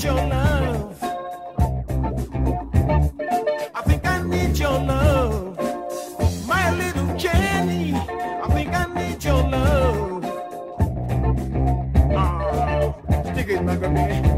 I think I need your love. My little Jenny, I think I need your love. Ah, stick it, my.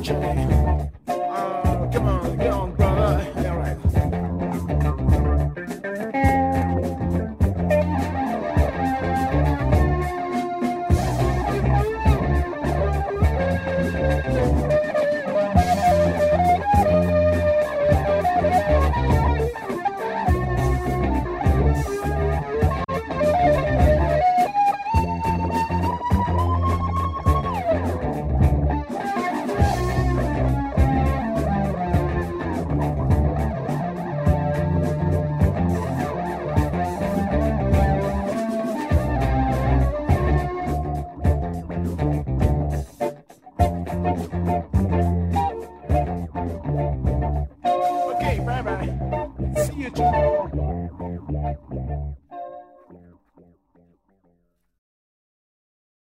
Enjoy. Thank you.